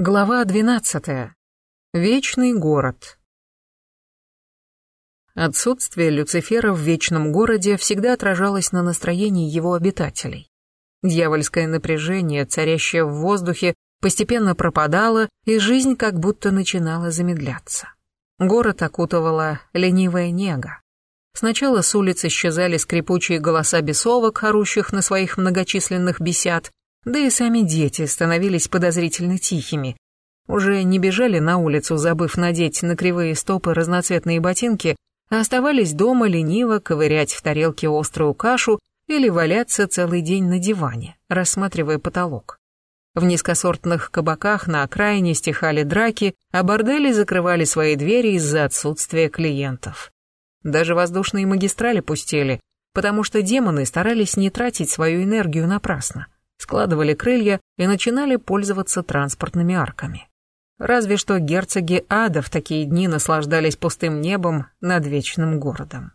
Глава двенадцатая. Вечный город. Отсутствие Люцифера в Вечном городе всегда отражалось на настроении его обитателей. Дьявольское напряжение, царящее в воздухе, постепенно пропадало, и жизнь как будто начинала замедляться. Город окутывала ленивая нега. Сначала с улиц исчезали скрипучие голоса бесовок, орущих на своих многочисленных бесят, да и сами дети становились подозрительно тихими. Уже не бежали на улицу, забыв надеть на кривые стопы разноцветные ботинки, а оставались дома лениво ковырять в тарелке острую кашу или валяться целый день на диване, рассматривая потолок. В низкосортных кабаках на окраине стихали драки, а бордели закрывали свои двери из-за отсутствия клиентов. Даже воздушные магистрали пустели, потому что демоны старались не тратить свою энергию напрасно складывали крылья и начинали пользоваться транспортными арками. Разве что герцоги ада в такие дни наслаждались пустым небом над вечным городом.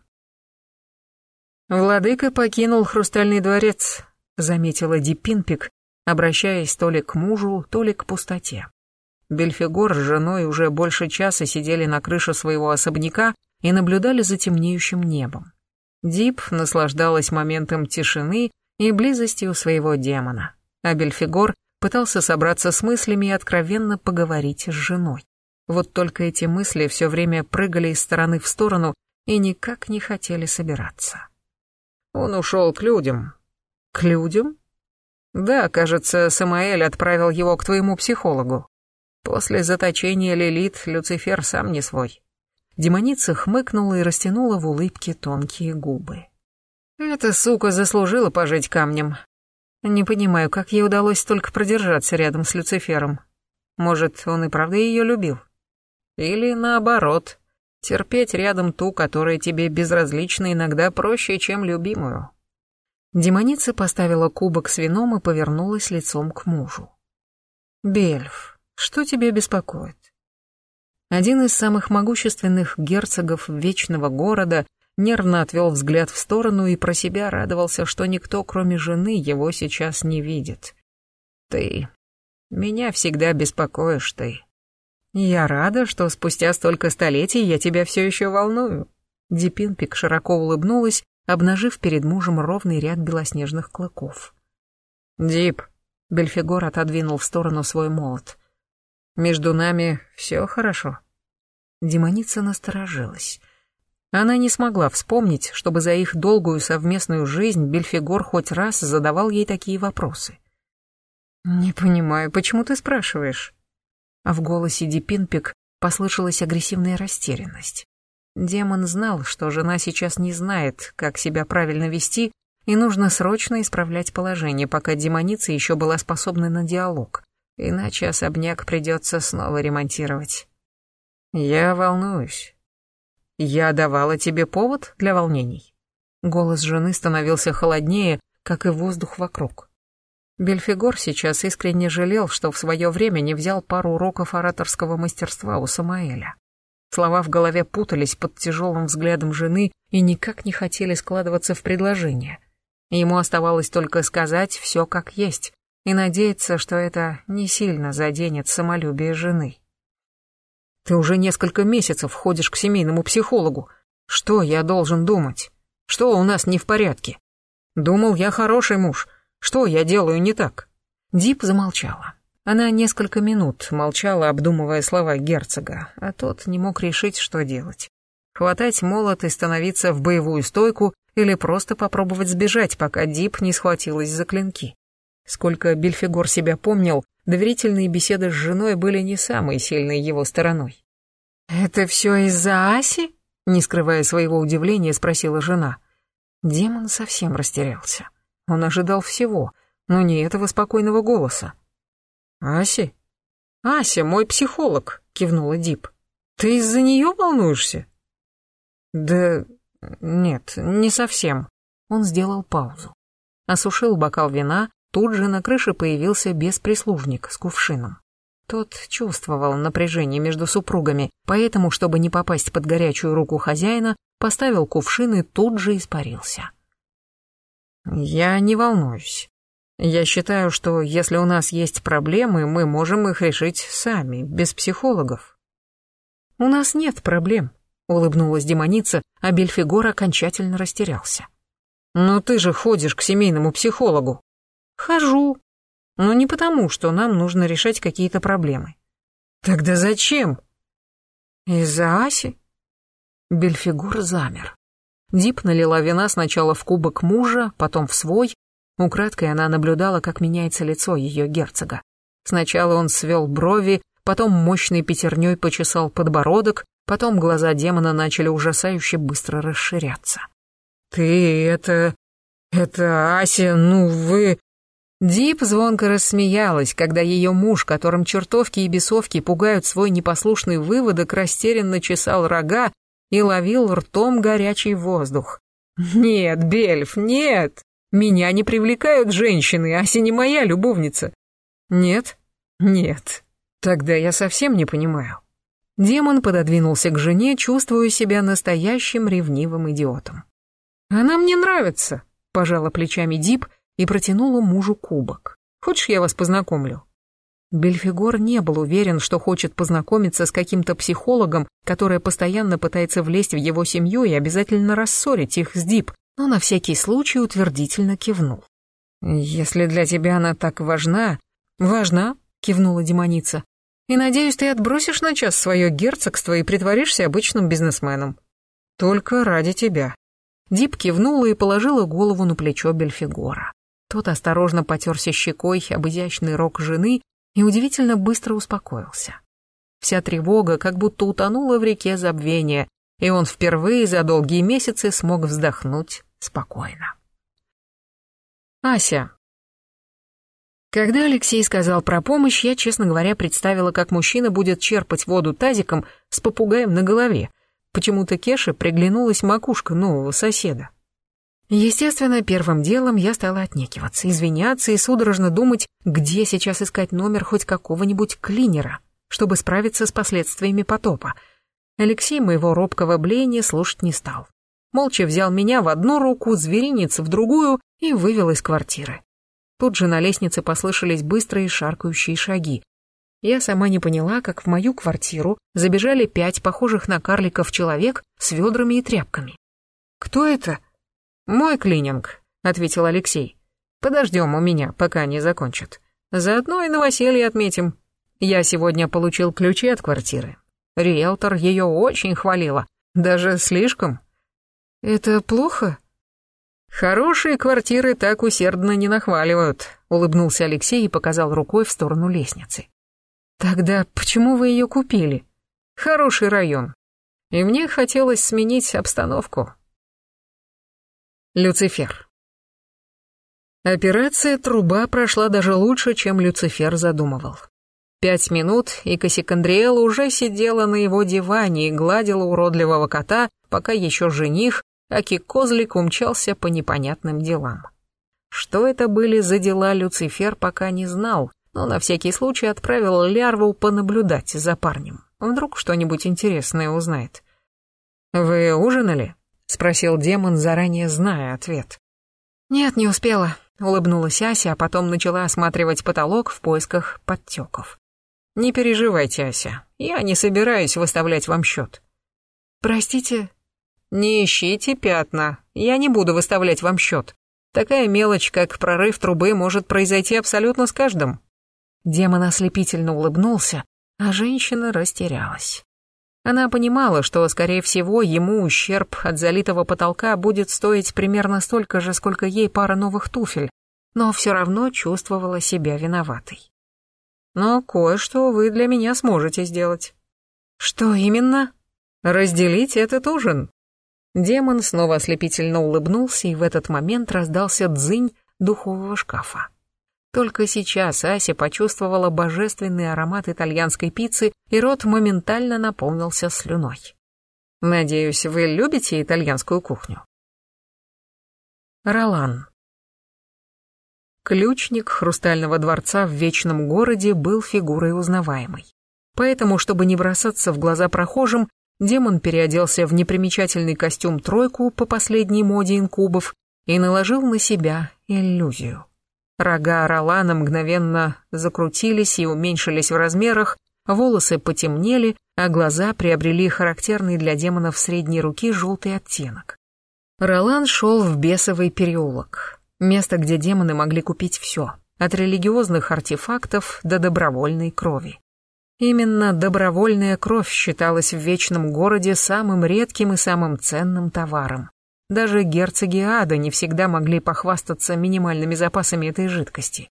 «Владыка покинул Хрустальный дворец», — заметила Дипинпик, обращаясь то ли к мужу, то ли к пустоте. Бельфигор с женой уже больше часа сидели на крыше своего особняка и наблюдали за темнеющим небом. Дип наслаждалась моментом тишины и близостью своего демона. А Бельфигор пытался собраться с мыслями и откровенно поговорить с женой. Вот только эти мысли все время прыгали из стороны в сторону и никак не хотели собираться. Он ушел к людям. К людям? Да, кажется, Самаэль отправил его к твоему психологу. После заточения Лилит Люцифер сам не свой. Демоница хмыкнула и растянула в улыбке тонкие губы. Эта сука заслужила пожить камнем. Не понимаю, как ей удалось столько продержаться рядом с Люцифером. Может, он и правда ее любил? Или наоборот, терпеть рядом ту, которая тебе безразлична иногда проще, чем любимую. Демоница поставила кубок с вином и повернулась лицом к мужу. «Бельф, что тебя беспокоит?» Один из самых могущественных герцогов Вечного Города нервно отвел взгляд в сторону и про себя радовался, что никто, кроме жены, его сейчас не видит. «Ты... Меня всегда беспокоишь ты. Я рада, что спустя столько столетий я тебя все еще волную». Дипинпик широко улыбнулась, обнажив перед мужем ровный ряд белоснежных клыков. «Дип», — Бельфигор отодвинул в сторону свой молот. «Между нами все хорошо». Демоница насторожилась. Она не смогла вспомнить, чтобы за их долгую совместную жизнь Бельфигор хоть раз задавал ей такие вопросы. «Не понимаю, почему ты спрашиваешь?» А в голосе Дипинпик послышалась агрессивная растерянность. Демон знал, что жена сейчас не знает, как себя правильно вести, и нужно срочно исправлять положение, пока демоница еще была способна на диалог. Иначе особняк придется снова ремонтировать. «Я волнуюсь», «Я давала тебе повод для волнений?» Голос жены становился холоднее, как и воздух вокруг. Бельфигор сейчас искренне жалел, что в свое время не взял пару уроков ораторского мастерства у Самаэля. Слова в голове путались под тяжелым взглядом жены и никак не хотели складываться в предложение. Ему оставалось только сказать все как есть и надеяться, что это не сильно заденет самолюбие жены. Ты уже несколько месяцев ходишь к семейному психологу. Что я должен думать? Что у нас не в порядке? Думал, я хороший муж. Что я делаю не так?» Дип замолчала. Она несколько минут молчала, обдумывая слова герцога, а тот не мог решить, что делать. Хватать молот и становиться в боевую стойку или просто попробовать сбежать, пока Дип не схватилась за клинки. Сколько Бельфигор себя помнил, доверительные беседы с женой были не самой сильной его стороной. «Это все из-за Аси?» — не скрывая своего удивления, спросила жена. Демон совсем растерялся. Он ожидал всего, но не этого спокойного голоса. «Аси?» «Ася, мой психолог», — кивнула Дип. «Ты из-за нее волнуешься?» «Да нет, не совсем». Он сделал паузу. Осушил бокал вина, Тут же на крыше появился бесприслужник с кувшином. Тот чувствовал напряжение между супругами, поэтому, чтобы не попасть под горячую руку хозяина, поставил кувшин и тут же испарился. «Я не волнуюсь. Я считаю, что если у нас есть проблемы, мы можем их решить сами, без психологов. У нас нет проблем, улыбнулась демоница, а Бельфигор окончательно растерялся. Но ты же ходишь к семейному психологу. Хожу. Но не потому, что нам нужно решать какие-то проблемы. Тогда зачем? Из-за Аси? Бельфигор замер. Дип налила вина сначала в кубок мужа, потом в свой. Украдкой она наблюдала, как меняется лицо ее герцога. Сначала он свел брови, потом мощной пятерней почесал подбородок, потом глаза демона начали ужасающе быстро расширяться. «Ты это... это Ася, ну вы...» Дип звонко рассмеялась, когда ее муж, которым чертовки и бесовки пугают свой непослушный выводок, растерянно чесал рога и ловил ртом горячий воздух. «Нет, Бельф, нет! Меня не привлекают женщины, Ася не моя любовница!» «Нет? Нет. Тогда я совсем не понимаю». Демон пододвинулся к жене, чувствуя себя настоящим ревнивым идиотом. «Она мне нравится», — пожала плечами Дип и протянула мужу кубок. «Хочешь, я вас познакомлю?» Бельфигор не был уверен, что хочет познакомиться с каким-то психологом, который постоянно пытается влезть в его семью и обязательно рассорить их с Дип, но на всякий случай утвердительно кивнул. «Если для тебя она так важна...» «Важна», — кивнула демоница. «И надеюсь, ты отбросишь на час свое герцогство и притворишься обычным бизнесменом. Только ради тебя». Дип кивнула и положила голову на плечо Бельфигора. Тот осторожно потерся щекой об изящный рог жены и удивительно быстро успокоился. Вся тревога как будто утонула в реке забвения, и он впервые за долгие месяцы смог вздохнуть спокойно. Ася. Когда Алексей сказал про помощь, я, честно говоря, представила, как мужчина будет черпать воду тазиком с попугаем на голове. Почему-то Кеше приглянулась макушка нового соседа. Естественно, первым делом я стала отнекиваться, извиняться и судорожно думать, где сейчас искать номер хоть какого-нибудь клинера, чтобы справиться с последствиями потопа. Алексей моего робкого блеяния слушать не стал. Молча взял меня в одну руку, зверинец в другую и вывел из квартиры. Тут же на лестнице послышались быстрые шаркающие шаги. Я сама не поняла, как в мою квартиру забежали пять похожих на карликов человек с ведрами и тряпками. «Кто это?» «Мой клининг», — ответил Алексей. «Подождем у меня, пока не закончат. Заодно и новоселье отметим. Я сегодня получил ключи от квартиры. Риэлтор ее очень хвалила, даже слишком». «Это плохо?» «Хорошие квартиры так усердно не нахваливают», — улыбнулся Алексей и показал рукой в сторону лестницы. «Тогда почему вы ее купили?» «Хороший район. И мне хотелось сменить обстановку. Люцифер. Операция «Труба» прошла даже лучше, чем Люцифер задумывал. Пять минут, и Кассикандриэла уже сидела на его диване и гладила уродливого кота, пока еще жених, аки козлик умчался по непонятным делам. Что это были за дела, Люцифер пока не знал, но на всякий случай отправил Лярву понаблюдать за парнем. Вдруг что-нибудь интересное узнает. «Вы ужинали?» — спросил демон, заранее зная ответ. «Нет, не успела», — улыбнулась Ася, а потом начала осматривать потолок в поисках подтеков. «Не переживайте, Ася, я не собираюсь выставлять вам счет». «Простите?» «Не ищите пятна, я не буду выставлять вам счет. Такая мелочь, как прорыв трубы, может произойти абсолютно с каждым». Демон ослепительно улыбнулся, а женщина растерялась. Она понимала, что, скорее всего, ему ущерб от залитого потолка будет стоить примерно столько же, сколько ей пара новых туфель, но все равно чувствовала себя виноватой. «Но кое-что вы для меня сможете сделать». «Что именно?» «Разделить этот ужин». Демон снова ослепительно улыбнулся, и в этот момент раздался дзынь духового шкафа. Только сейчас Ася почувствовала божественный аромат итальянской пиццы, и рот моментально наполнился слюной. «Надеюсь, вы любите итальянскую кухню?» Ролан Ключник Хрустального дворца в Вечном городе был фигурой узнаваемой. Поэтому, чтобы не бросаться в глаза прохожим, демон переоделся в непримечательный костюм-тройку по последней моде инкубов и наложил на себя иллюзию. Рога Ролана мгновенно закрутились и уменьшились в размерах, волосы потемнели, а глаза приобрели характерный для демонов средней руки желтый оттенок. Ролан шел в бесовый переулок, место, где демоны могли купить все, от религиозных артефактов до добровольной крови. Именно добровольная кровь считалась в Вечном Городе самым редким и самым ценным товаром. Даже герцоги ада не всегда могли похвастаться минимальными запасами этой жидкости.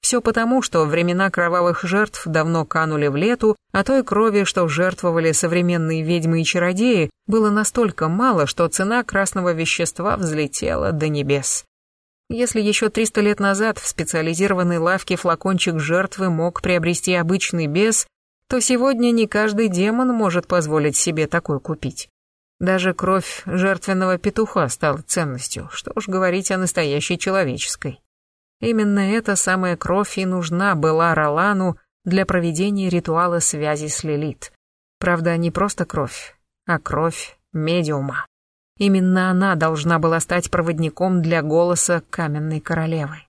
Все потому, что времена кровавых жертв давно канули в лету, а той крови, что жертвовали современные ведьмы и чародеи, было настолько мало, что цена красного вещества взлетела до небес. Если еще 300 лет назад в специализированной лавке флакончик жертвы мог приобрести обычный бес, то сегодня не каждый демон может позволить себе такой купить. Даже кровь жертвенного петуха стала ценностью, что уж говорить о настоящей человеческой. Именно эта самая кровь и нужна была Ролану для проведения ритуала связи с Лилит. Правда, не просто кровь, а кровь медиума. Именно она должна была стать проводником для голоса каменной королевы.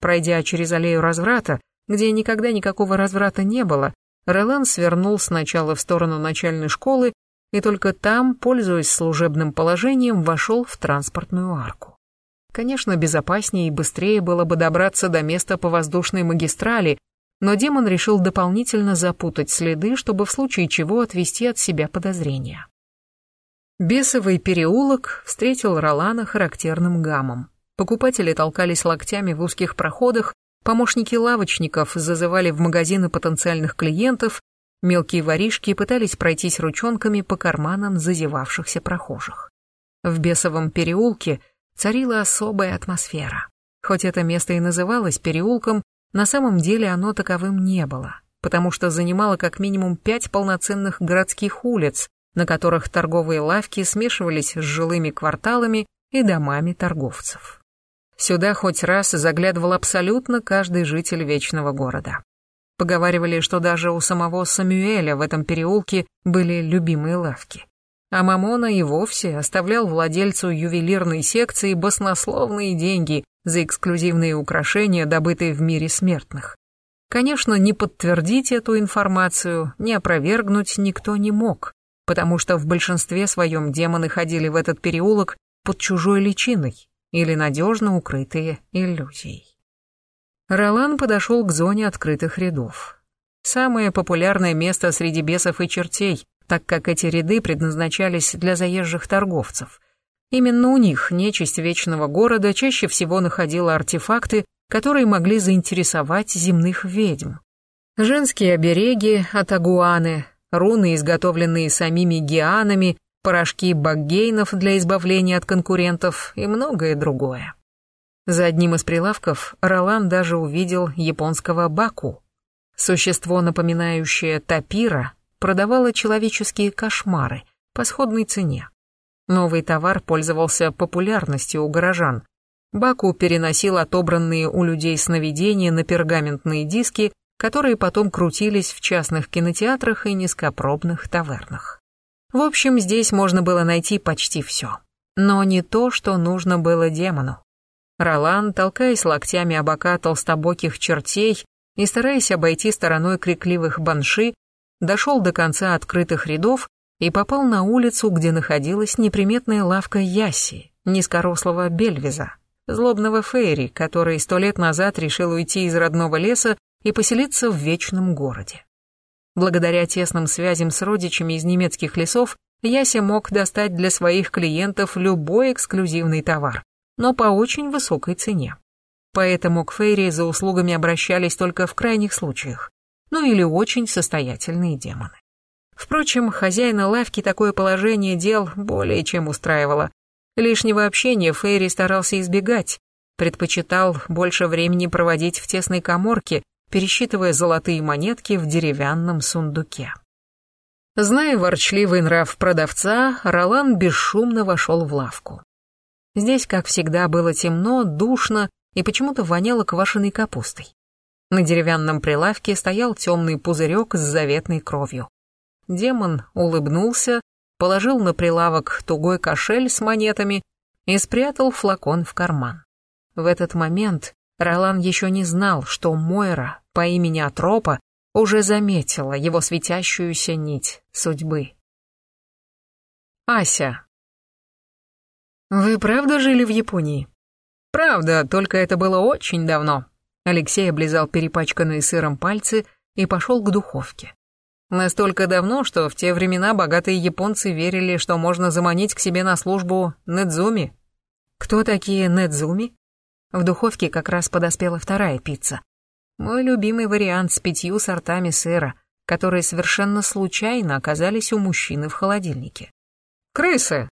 Пройдя через аллею разврата, где никогда никакого разврата не было, Ролан свернул сначала в сторону начальной школы и только там, пользуясь служебным положением, вошел в транспортную арку. Конечно, безопаснее и быстрее было бы добраться до места по воздушной магистрали, но демон решил дополнительно запутать следы, чтобы в случае чего отвести от себя подозрения. Бесовый переулок встретил Ролана характерным гамом. Покупатели толкались локтями в узких проходах, Помощники лавочников зазывали в магазины потенциальных клиентов, мелкие воришки пытались пройтись ручонками по карманам зазевавшихся прохожих. В бесовом переулке царила особая атмосфера. Хоть это место и называлось переулком, на самом деле оно таковым не было, потому что занимало как минимум пять полноценных городских улиц, на которых торговые лавки смешивались с жилыми кварталами и домами торговцев. Сюда хоть раз заглядывал абсолютно каждый житель Вечного города. Поговаривали, что даже у самого Самюэля в этом переулке были любимые лавки. А Мамона и вовсе оставлял владельцу ювелирной секции баснословные деньги за эксклюзивные украшения, добытые в мире смертных. Конечно, не подтвердить эту информацию, не опровергнуть никто не мог, потому что в большинстве своем демоны ходили в этот переулок под чужой личиной, или надежно укрытые иллюзией. Ролан подошел к зоне открытых рядов. Самое популярное место среди бесов и чертей, так как эти ряды предназначались для заезжих торговцев. Именно у них нечисть Вечного Города чаще всего находила артефакты, которые могли заинтересовать земных ведьм. Женские обереги от агуаны, руны, изготовленные самими геанами, порошки баггейнов для избавления от конкурентов и многое другое. За одним из прилавков Ролан даже увидел японского баку. Существо, напоминающее тапира, продавало человеческие кошмары по сходной цене. Новый товар пользовался популярностью у горожан. Баку переносил отобранные у людей сновидения на пергаментные диски, которые потом крутились в частных кинотеатрах и низкопробных тавернах. В общем, здесь можно было найти почти все. Но не то, что нужно было демону. Ролан, толкаясь локтями о бока толстобоких чертей и стараясь обойти стороной крикливых банши, дошел до конца открытых рядов и попал на улицу, где находилась неприметная лавка Яси, низкорослого Бельвиза, злобного Фейри, который сто лет назад решил уйти из родного леса и поселиться в вечном городе. Благодаря тесным связям с родичами из немецких лесов, Яся мог достать для своих клиентов любой эксклюзивный товар, но по очень высокой цене. Поэтому к Фейри за услугами обращались только в крайних случаях, ну или очень состоятельные демоны. Впрочем, хозяина лавки такое положение дел более чем устраивало. Лишнего общения Фейри старался избегать, предпочитал больше времени проводить в тесной коморке, пересчитывая золотые монетки в деревянном сундуке. Зная ворчливый нрав продавца, Ролан бесшумно вошел в лавку. Здесь, как всегда, было темно, душно и почему-то воняло квашеной капустой. На деревянном прилавке стоял темный пузырек с заветной кровью. Демон улыбнулся, положил на прилавок тугой кошель с монетами и спрятал флакон в карман. В этот момент Ролан еще не знал, что Мойра по имени Атропа уже заметила его светящуюся нить судьбы. Ася. «Вы правда жили в Японии?» «Правда, только это было очень давно». Алексей облизал перепачканные сыром пальцы и пошел к духовке. Настолько давно, что в те времена богатые японцы верили, что можно заманить к себе на службу Недзуми. Кто такие Недзуми? В духовке как раз подоспела вторая пицца. Мой любимый вариант с пятью сортами сыра, которые совершенно случайно оказались у мужчины в холодильнике. «Крысы!»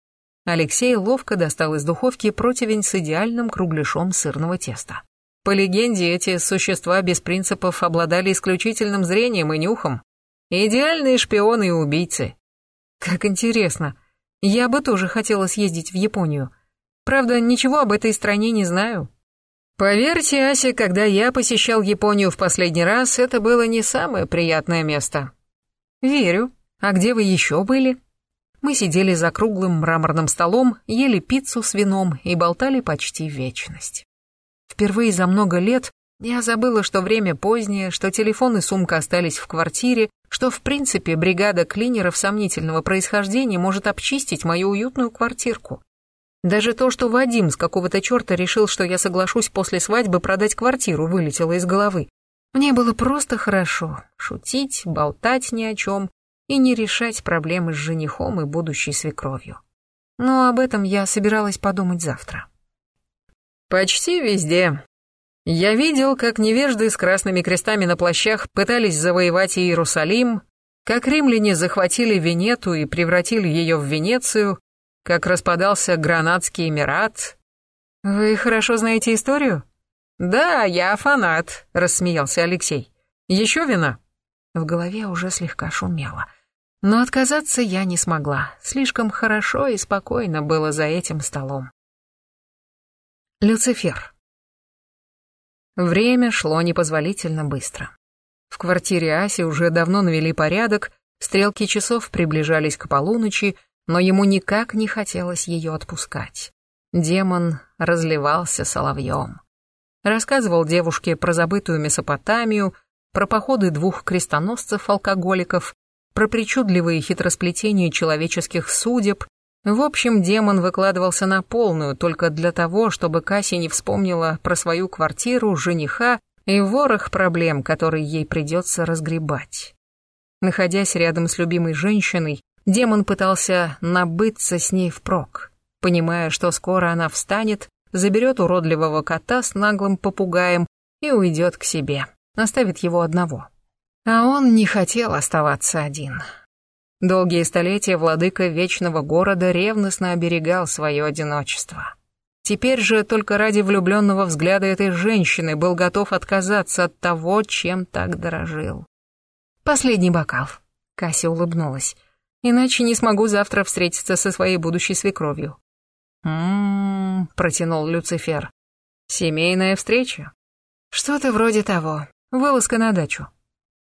Алексей ловко достал из духовки противень с идеальным кругляшом сырного теста. По легенде, эти существа без принципов обладали исключительным зрением и нюхом, Идеальные шпионы и убийцы. Как интересно. Я бы тоже хотела съездить в Японию. Правда, ничего об этой стране не знаю. Поверьте, Ася, когда я посещал Японию в последний раз, это было не самое приятное место. Верю. А где вы еще были? Мы сидели за круглым мраморным столом, ели пиццу с вином и болтали почти вечность. Впервые за много лет я забыла, что время позднее, что телефон и сумка остались в квартире, что в принципе бригада клинеров сомнительного происхождения может обчистить мою уютную квартирку. Даже то, что Вадим с какого-то черта решил, что я соглашусь после свадьбы продать квартиру, вылетело из головы. Мне было просто хорошо шутить, болтать ни о чем и не решать проблемы с женихом и будущей свекровью. Но об этом я собиралась подумать завтра. «Почти везде», я видел, как невежды с красными крестами на плащах пытались завоевать Иерусалим, как римляне захватили Венету и превратили ее в Венецию, как распадался Гранадский Эмират. Вы хорошо знаете историю? Да, я фанат, рассмеялся Алексей. Еще вина? В голове уже слегка шумело. Но отказаться я не смогла. Слишком хорошо и спокойно было за этим столом. Люцифер. Время шло непозволительно быстро. В квартире Аси уже давно навели порядок, стрелки часов приближались к полуночи, но ему никак не хотелось ее отпускать. Демон разливался соловьем. Рассказывал девушке про забытую Месопотамию, про походы двух крестоносцев-алкоголиков, про причудливые хитросплетения человеческих судеб, в общем, демон выкладывался на полную только для того, чтобы Касси не вспомнила про свою квартиру, жениха и ворох проблем, которые ей придется разгребать. Находясь рядом с любимой женщиной, демон пытался набыться с ней впрок, понимая, что скоро она встанет, заберет уродливого кота с наглым попугаем и уйдет к себе, оставит его одного. А он не хотел оставаться один. Долгие столетия владыка вечного города ревностно оберегал свое одиночество. Теперь же только ради влюбленного взгляда этой женщины был готов отказаться от того, чем так дорожил. «Последний бокал», — Кася улыбнулась. «Иначе не смогу завтра встретиться со своей будущей свекровью». «М-м-м», протянул Люцифер. «Семейная встреча?» «Что-то вроде того. Вылазка на дачу».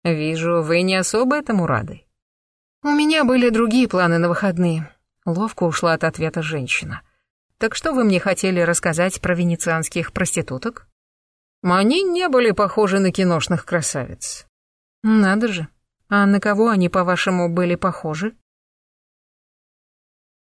«Вижу, вы не особо этому рады». «У меня были другие планы на выходные», — ловко ушла от ответа женщина. «Так что вы мне хотели рассказать про венецианских проституток?» «Они не были похожи на киношных красавиц». «Надо же. А на кого они, по-вашему, были похожи?»